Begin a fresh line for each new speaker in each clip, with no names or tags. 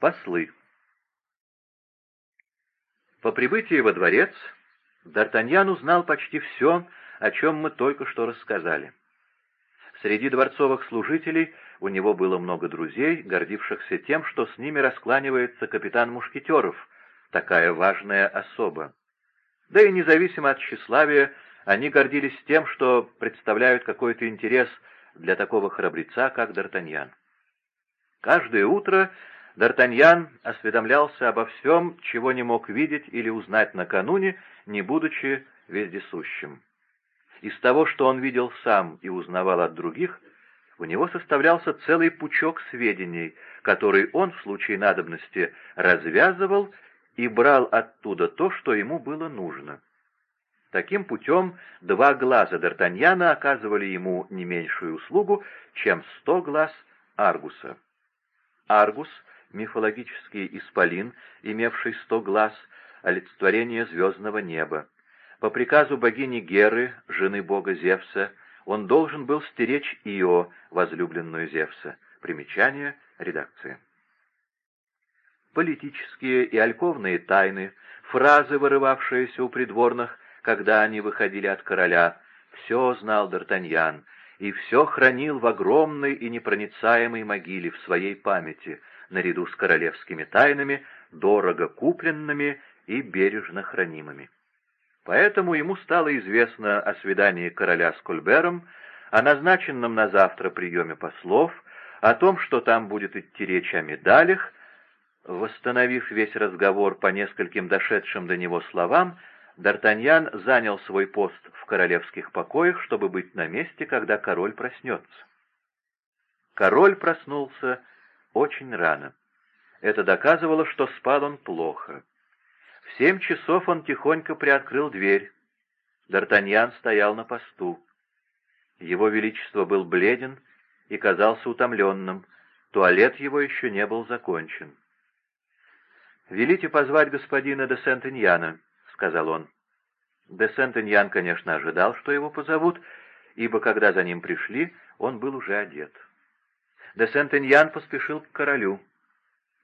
Послы. По прибытии во дворец Д'Артаньян узнал почти все, о чем мы только что рассказали. Среди дворцовых служителей у него было много друзей, гордившихся тем, что с ними раскланивается капитан Мушкетеров, такая важная особа. Да и независимо от тщеславия, они гордились тем, что представляют какой-то интерес для такого храбреца, как Д'Артаньян. Каждое утро Д'Артаньян осведомлялся обо всем, чего не мог видеть или узнать накануне, не будучи вездесущим. Из того, что он видел сам и узнавал от других, у него составлялся целый пучок сведений, который он в случае надобности развязывал и брал оттуда то, что ему было нужно. Таким путем два глаза Д'Артаньяна оказывали ему не меньшую услугу, чем сто глаз Аргуса. Аргус — мифологический исполин, имевший сто глаз, олицетворение звездного неба. По приказу богини Геры, жены бога Зевса, он должен был стеречь Ио, возлюбленную Зевса. Примечание, редакция. Политические и альковные тайны, фразы, вырывавшиеся у придворных, когда они выходили от короля, все знал Д'Артаньян, и все хранил в огромной и непроницаемой могиле в своей памяти, наряду с королевскими тайнами, дорого купленными и бережно хранимыми. Поэтому ему стало известно о свидании короля с Кольбером, о назначенном на завтра приеме послов, о том, что там будет идти речь о медалях. Восстановив весь разговор по нескольким дошедшим до него словам, Д'Артаньян занял свой пост в королевских покоях, чтобы быть на месте, когда король проснется. Король проснулся очень рано. Это доказывало, что спал он плохо. В семь часов он тихонько приоткрыл дверь. Д'Артаньян стоял на посту. Его Величество был бледен и казался утомленным. Туалет его еще не был закончен. «Велите позвать господина де Сент-Иньяна», — сказал он. Де Сент-Иньян, конечно, ожидал, что его позовут, ибо когда за ним пришли, он был уже одет. Де Сент-Иньян поспешил к королю.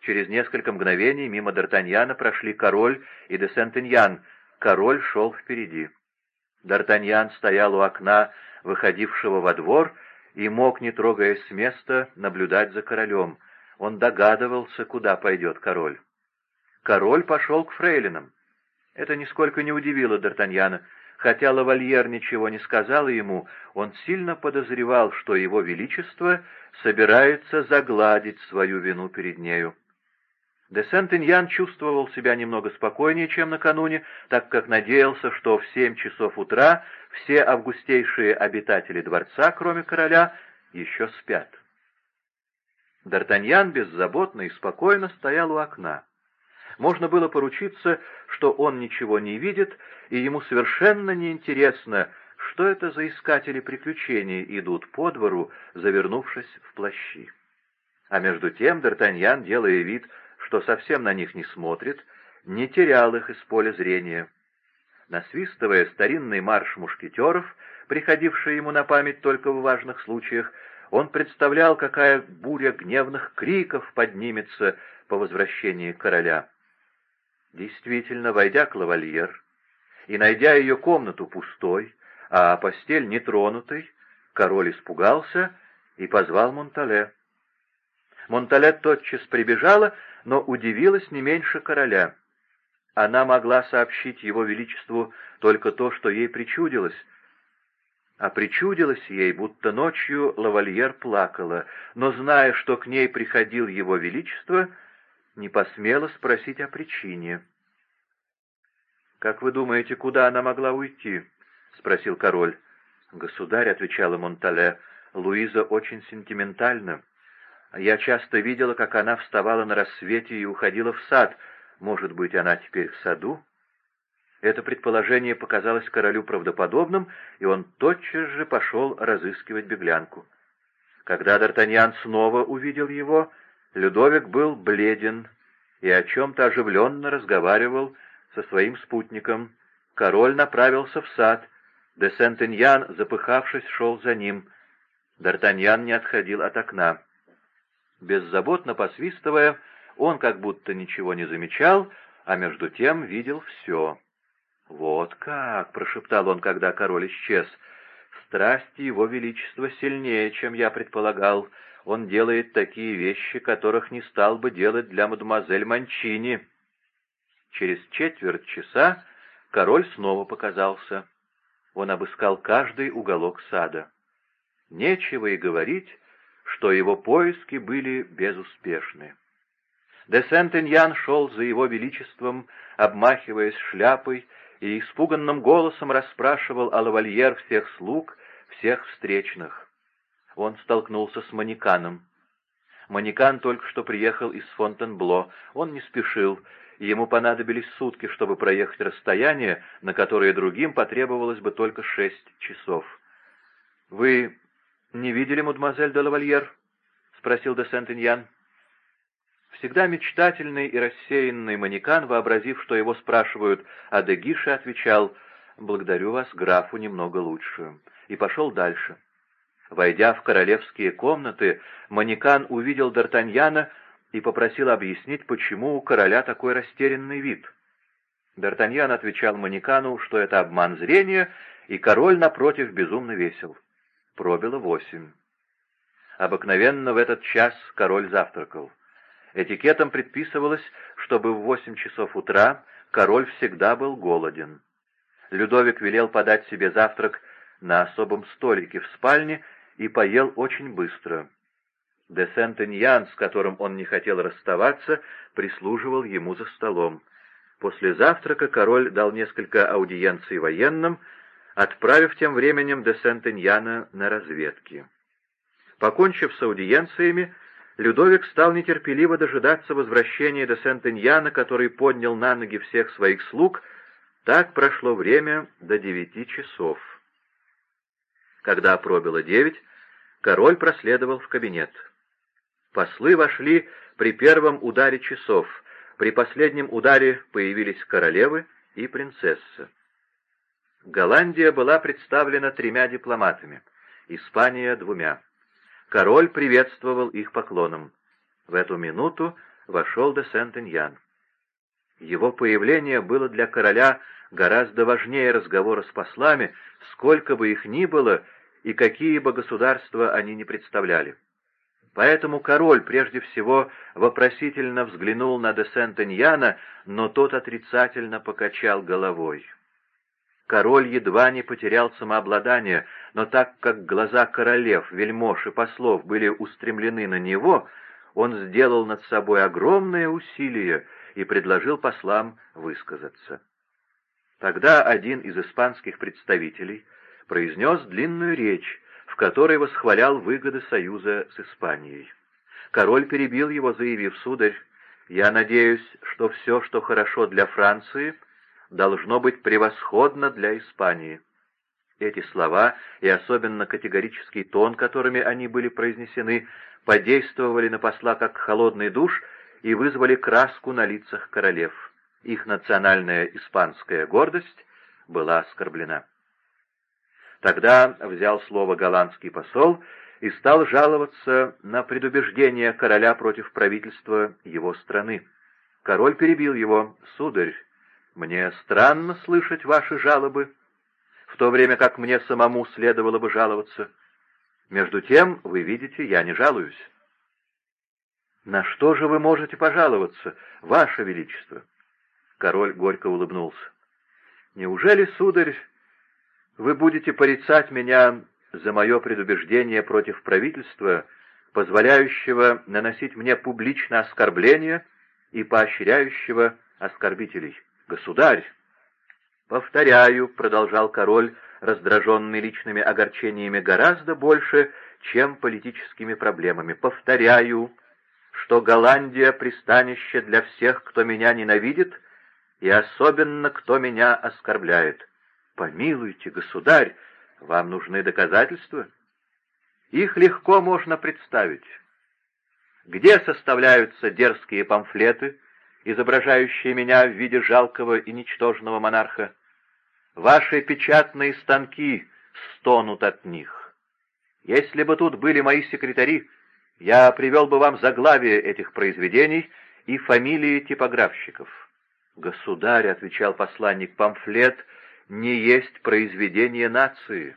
Через несколько мгновений мимо Д'Артаньяна прошли король и де Сент-Иньян. Король шел впереди. Д'Артаньян стоял у окна, выходившего во двор, и мог, не трогаясь с места, наблюдать за королем. Он догадывался, куда пойдет король. Король пошел к фрейлинам. Это нисколько не удивило Д'Артаньяна. Хотя лавальер ничего не сказал ему, он сильно подозревал, что его величество собирается загладить свою вину перед нею. Де Сент-Иньян чувствовал себя немного спокойнее, чем накануне, так как надеялся, что в семь часов утра все августейшие обитатели дворца, кроме короля, еще спят. Д'Артаньян беззаботно и спокойно стоял у окна. Можно было поручиться, что он ничего не видит, и ему совершенно неинтересно, что это за искатели приключений идут по двору, завернувшись в плащи. А между тем Д'Артаньян, делая вид, что совсем на них не смотрит, не терял их из поля зрения. Насвистывая старинный марш мушкетеров, приходивший ему на память только в важных случаях, он представлял, какая буря гневных криков поднимется по возвращении короля. Действительно, войдя к лавальер и найдя ее комнату пустой, а постель нетронутой, король испугался и позвал Монтале. Монтале тотчас прибежала, но удивилась не меньше короля. Она могла сообщить его величеству только то, что ей причудилось, а причудилось ей, будто ночью лавальер плакала, но, зная, что к ней приходил его величество, не посмела спросить о причине. «Как вы думаете, куда она могла уйти?» — спросил король. «Государь», — отвечала Монтале, — «Луиза очень сентиментальна. Я часто видела, как она вставала на рассвете и уходила в сад. Может быть, она теперь в саду?» Это предположение показалось королю правдоподобным, и он тотчас же пошел разыскивать беглянку. Когда Д'Артаньян снова увидел его, Людовик был бледен и о чем-то оживленно разговаривал со своим спутником. Король направился в сад. Де Сент-Иньян, запыхавшись, шел за ним. Д'Артаньян не отходил от окна. Беззаботно посвистывая, он как будто ничего не замечал, а между тем видел все. «Вот как!» — прошептал он, когда король исчез. «Страсти его величества сильнее, чем я предполагал. Он делает такие вещи, которых не стал бы делать для мадемуазель Манчини». Через четверть часа король снова показался. Он обыскал каждый уголок сада. Нечего и говорить, что его поиски были безуспешны. Де Сент-Эньян шел за его величеством, обмахиваясь шляпой, и испуганным голосом расспрашивал о лавальер всех слуг, всех встречных. Он столкнулся с Манеканом. Манекан только что приехал из Фонтенбло. Он не спешил, и ему понадобились сутки, чтобы проехать расстояние, на которое другим потребовалось бы только шесть часов. «Вы не видели мадемуазель де лавальер?» — спросил де Сент-Иньян. Всегда мечтательный и рассеянный манекан, вообразив, что его спрашивают о Дегише, отвечал «Благодарю вас, графу немного лучше», и пошел дальше. Войдя в королевские комнаты, манекан увидел Д'Артаньяна и попросил объяснить, почему у короля такой растерянный вид. Д'Артаньян отвечал манекану, что это обман зрения, и король, напротив, безумно весел. Пробило восемь. Обыкновенно в этот час король завтракал. Этикетом предписывалось, чтобы в восемь часов утра король всегда был голоден. Людовик велел подать себе завтрак на особом столике в спальне и поел очень быстро. Де Сент-Эньян, с которым он не хотел расставаться, прислуживал ему за столом. После завтрака король дал несколько аудиенций военным, отправив тем временем де Сент-Эньяна на разведки. Покончив с аудиенциями, Людовик стал нетерпеливо дожидаться возвращения де Сент-Эньяна, который поднял на ноги всех своих слуг. Так прошло время до девяти часов. Когда пробило девять, король проследовал в кабинет. Послы вошли при первом ударе часов, при последнем ударе появились королевы и принцесса. Голландия была представлена тремя дипломатами, Испания — двумя. Король приветствовал их поклоном. В эту минуту вошел де Сент-Эньян. Его появление было для короля гораздо важнее разговора с послами, сколько бы их ни было и какие бы государства они ни представляли. Поэтому король прежде всего вопросительно взглянул на де Сент-Эньяна, но тот отрицательно покачал головой. Король едва не потерял самообладание, но так как глаза королев, вельмож и послов были устремлены на него, он сделал над собой огромное усилие и предложил послам высказаться. Тогда один из испанских представителей произнес длинную речь, в которой восхвалял выгоды союза с Испанией. Король перебил его, заявив, «Сударь, я надеюсь, что все, что хорошо для Франции, должно быть превосходно для Испании». Эти слова и особенно категорический тон, которыми они были произнесены, подействовали на посла как холодный душ и вызвали краску на лицах королев. Их национальная испанская гордость была оскорблена. Тогда взял слово голландский посол и стал жаловаться на предубеждение короля против правительства его страны. Король перебил его. «Сударь, мне странно слышать ваши жалобы, в то время как мне самому следовало бы жаловаться. Между тем, вы видите, я не жалуюсь». «На что же вы можете пожаловаться, ваше величество?» Король горько улыбнулся. «Неужели, сударь, вы будете порицать меня за мое предубеждение против правительства, позволяющего наносить мне публично оскорбления и поощряющего оскорбителей. Государь! Повторяю, — продолжал король, раздраженный личными огорчениями гораздо больше, чем политическими проблемами. Повторяю, что Голландия — пристанище для всех, кто меня ненавидит, и особенно, кто меня оскорбляет. Помилуйте, государь, вам нужны доказательства? Их легко можно представить. Где составляются дерзкие памфлеты, изображающие меня в виде жалкого и ничтожного монарха? Ваши печатные станки стонут от них. Если бы тут были мои секретари, я привел бы вам заглавие этих произведений и фамилии типографщиков. «Государь», — отвечал посланник, — «памфлет не есть произведение нации».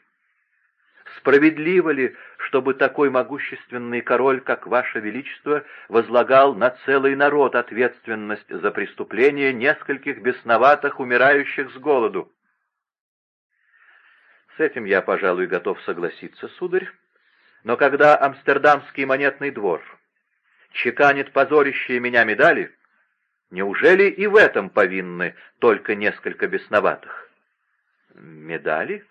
Справедливо ли, чтобы такой могущественный король, как Ваше Величество, возлагал на целый народ ответственность за преступление нескольких бесноватых, умирающих с голоду? С этим я, пожалуй, готов согласиться, сударь. Но когда Амстердамский монетный двор чеканит позорящие меня медали, неужели и в этом повинны только несколько бесноватых? Медали?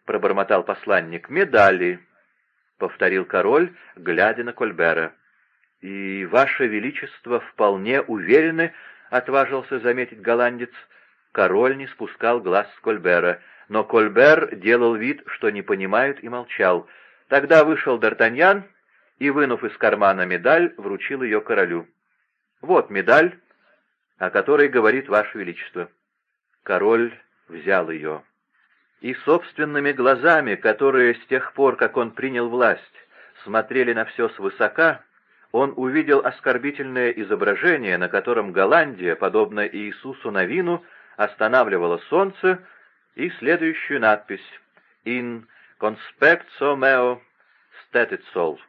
— пробормотал посланник. «Медали», — повторил король, глядя на Кольбера. «И, Ваше Величество, вполне уверены», — отважился заметить голландец. Король не спускал глаз с Кольбера, но Кольбер делал вид, что не понимает, и молчал. Тогда вышел Д'Артаньян и, вынув из кармана медаль, вручил ее королю. «Вот медаль, о которой говорит Ваше Величество». Король взял ее и собственными глазами, которые с тех пор, как он принял власть, смотрели на все свысока, он увидел оскорбительное изображение, на котором Голландия, подобно Иисусу Навину, останавливала солнце, и следующую надпись «In conspecto meo stetit sol».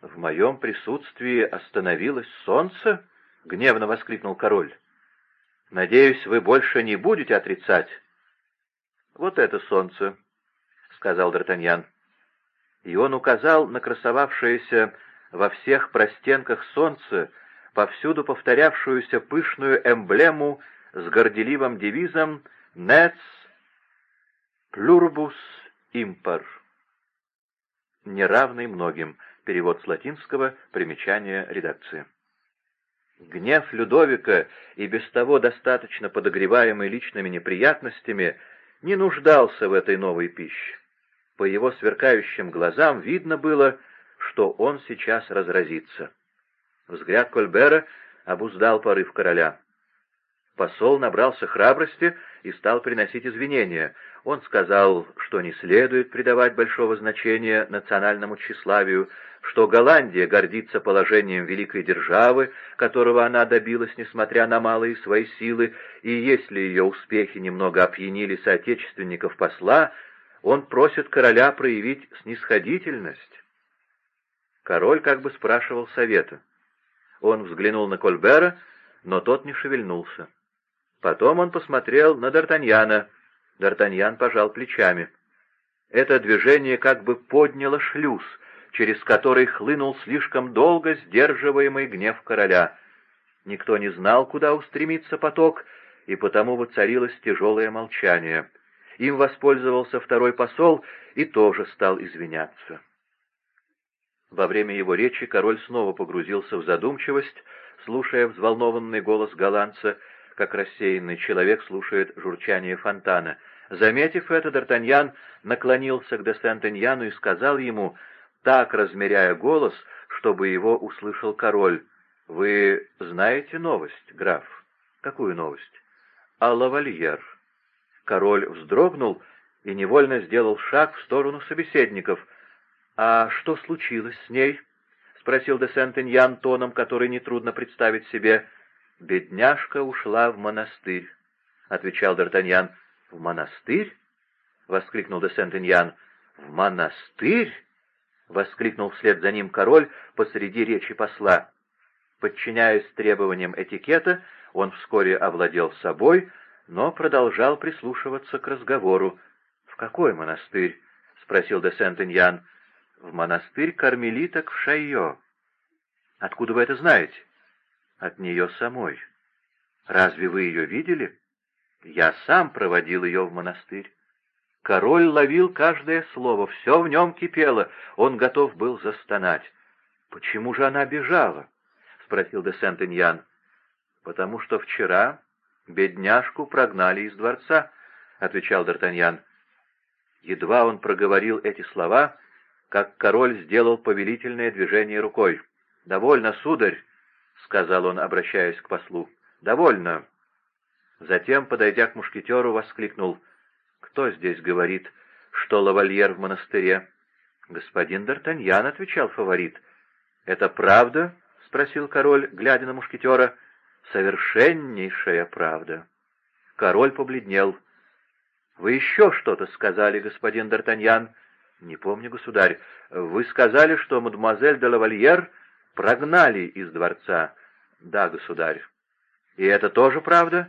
«В моем присутствии остановилось солнце?» — гневно воскликнул король. Надеюсь, вы больше не будете отрицать. — Вот это солнце, — сказал Д'Артаньян. И он указал на красовавшееся во всех простенках солнце, повсюду повторявшуюся пышную эмблему с горделивым девизом «Nets pluribus impar» — «неравный многим», перевод с латинского, примечание редакции. Гнев Людовика, и без того достаточно подогреваемый личными неприятностями, не нуждался в этой новой пище. По его сверкающим глазам видно было, что он сейчас разразится. Взгляд Кольбера обуздал порыв короля. Посол набрался храбрости и стал приносить извинения. Он сказал, что не следует придавать большого значения национальному тщеславию, что Голландия гордится положением великой державы, которого она добилась, несмотря на малые свои силы, и если ее успехи немного опьянили соотечественников посла, он просит короля проявить снисходительность. Король как бы спрашивал совета. Он взглянул на Кольбера, но тот не шевельнулся. Потом он посмотрел на Д'Артаньяна. Д'Артаньян пожал плечами. Это движение как бы подняло шлюз — через который хлынул слишком долго сдерживаемый гнев короля. Никто не знал, куда устремится поток, и потому воцарилось тяжелое молчание. Им воспользовался второй посол и тоже стал извиняться. Во время его речи король снова погрузился в задумчивость, слушая взволнованный голос голландца, как рассеянный человек слушает журчание фонтана. Заметив это, Д'Артаньян наклонился к де Сентеньяну и сказал ему — так размеряя голос, чтобы его услышал король. «Вы знаете новость, граф?» «Какую новость?» «А лавальер». Король вздрогнул и невольно сделал шаг в сторону собеседников. «А что случилось с ней?» — спросил де Сентеньян тоном, который нетрудно представить себе. «Бедняжка ушла в монастырь», — отвечал Д'Артаньян. «В монастырь?» — воскликнул де Сентеньян. «В монастырь?» — воскликнул вслед за ним король посреди речи посла. Подчиняясь требованиям этикета, он вскоре овладел собой, но продолжал прислушиваться к разговору. «В какой монастырь?» — спросил де Сентеньян. «В монастырь кармелиток в Шайо». «Откуда вы это знаете?» «От нее самой». «Разве вы ее видели?» «Я сам проводил ее в монастырь». Король ловил каждое слово, все в нем кипело, он готов был застонать. «Почему же она бежала?» — спросил де Сент-Иньян. «Потому что вчера бедняжку прогнали из дворца», — отвечал Д'Артаньян. Едва он проговорил эти слова, как король сделал повелительное движение рукой. «Довольно, сударь», — сказал он, обращаясь к послу. «Довольно». Затем, подойдя к мушкетеру, воскликнул — «Кто здесь говорит, что лавальер в монастыре?» «Господин Д'Артаньян», — отвечал фаворит. «Это правда?» — спросил король, глядя на мушкетера. «Совершеннейшая правда». Король побледнел. «Вы еще что-то сказали, господин Д'Артаньян?» «Не помню, государь. Вы сказали, что мадемуазель де лавальер прогнали из дворца». «Да, государь». «И это тоже правда?»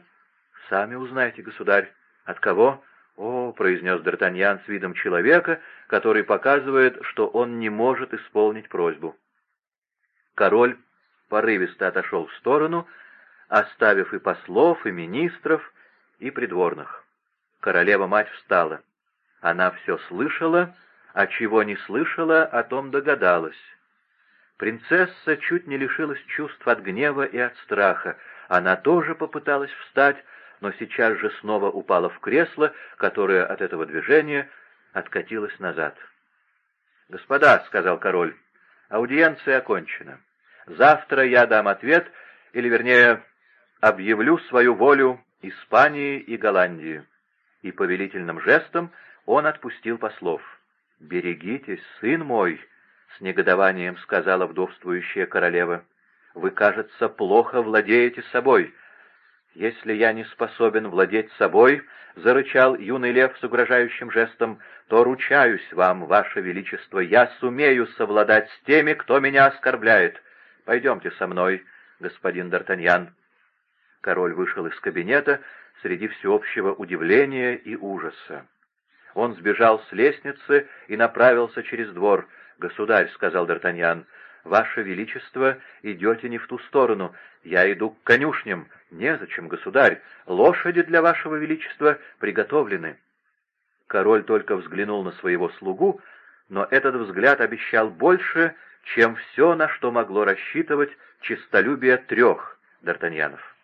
«Сами узнаете, государь». «От кого?» «О», — произнес Д'Артаньян с видом человека, который показывает, что он не может исполнить просьбу. Король порывисто отошел в сторону, оставив и послов, и министров, и придворных. Королева-мать встала. Она все слышала, а чего не слышала, о том догадалась. Принцесса чуть не лишилась чувств от гнева и от страха. Она тоже попыталась встать, но сейчас же снова упала в кресло, которое от этого движения откатилось назад. «Господа», — сказал король, — «аудиенция окончена. Завтра я дам ответ, или, вернее, объявлю свою волю Испании и Голландии». И повелительным жестом он отпустил послов. «Берегитесь, сын мой», — с негодованием сказала вдовствующая королева. «Вы, кажется, плохо владеете собой». «Если я не способен владеть собой», — зарычал юный лев с угрожающим жестом, — «то ручаюсь вам, ваше величество, я сумею совладать с теми, кто меня оскорбляет. Пойдемте со мной, господин Д'Артаньян». Король вышел из кабинета среди всеобщего удивления и ужаса. Он сбежал с лестницы и направился через двор. «Государь», — сказал Д'Артаньян, — «Ваше Величество, идете не в ту сторону. Я иду к конюшням. Незачем, государь. Лошади для Вашего Величества приготовлены». Король только взглянул на своего слугу, но этот взгляд обещал больше, чем все, на что могло рассчитывать честолюбие трех Д'Артаньянов.